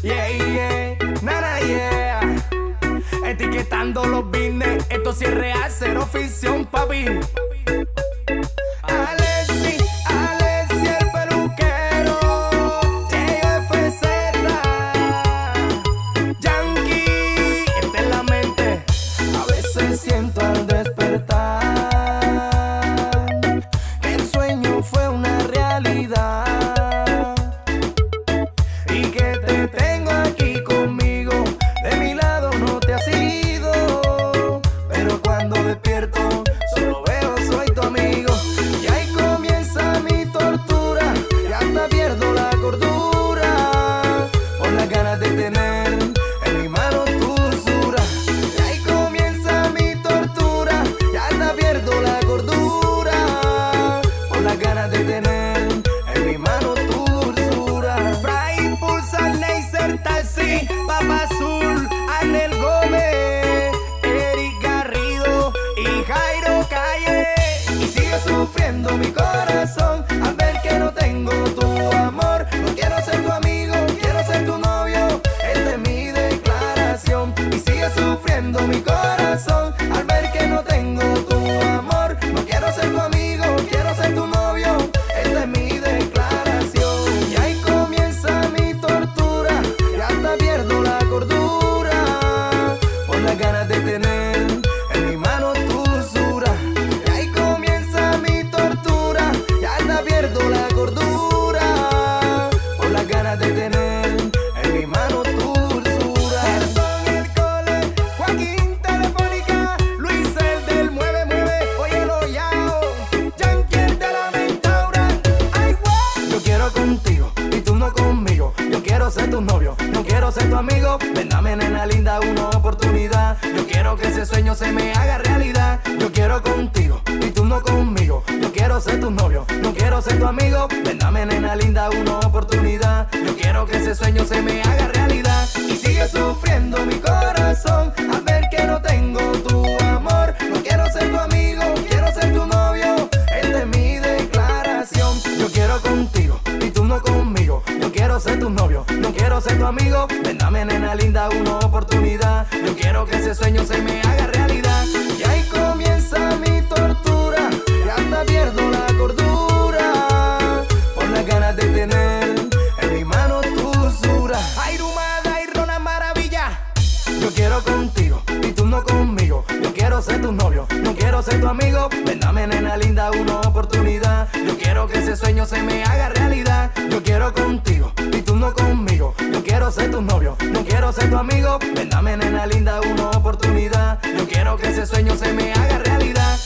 Yeah, yeah, nana, yeah. Etiquetando los business, esto sí es real, cero ficción, papi. Por ser tu novio, no quiero ser tu amigo. Ven, dame, nena linda, una oportunidad. Yo quiero que ese sueño se me haga realidad. Yo quiero contigo y tú no conmigo. Yo quiero ser tu novio, no quiero ser tu amigo. Ven, dame, nena linda, una oportunidad. Yo quiero que ese sueño se me haga realidad. Y sigue sufriendo quiero ser tu amigo. Ven, dame, nena linda, una oportunidad. Yo quiero que ese sueño se me haga realidad. Y ahí comienza mi tortura. Y hasta pierdo la cordura. Por las ganas de tener en mi mano tu dulzura. Ay, Rumada y Rona Maravilla. Yo quiero contigo y tú no conmigo. Yo quiero ser tu novio, no quiero ser tu amigo. Ven, dame, nena linda, una oportunidad. Yo quiero que ese sueño se me haga realidad. no quiero ser tu amigo. Ven, dame, nena linda, una oportunidad. Yo quiero que ese sueño se me haga realidad.